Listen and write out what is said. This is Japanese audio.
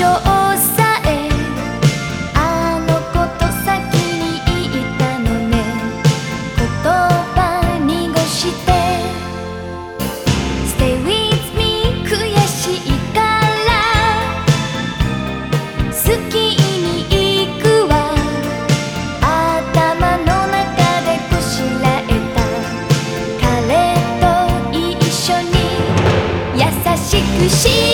ローさえあのこと先に言ったのね。言葉濁して「Stay with me」悔しいから。好きに行くわ。頭の中でこしらえた。彼と一緒に優しく叱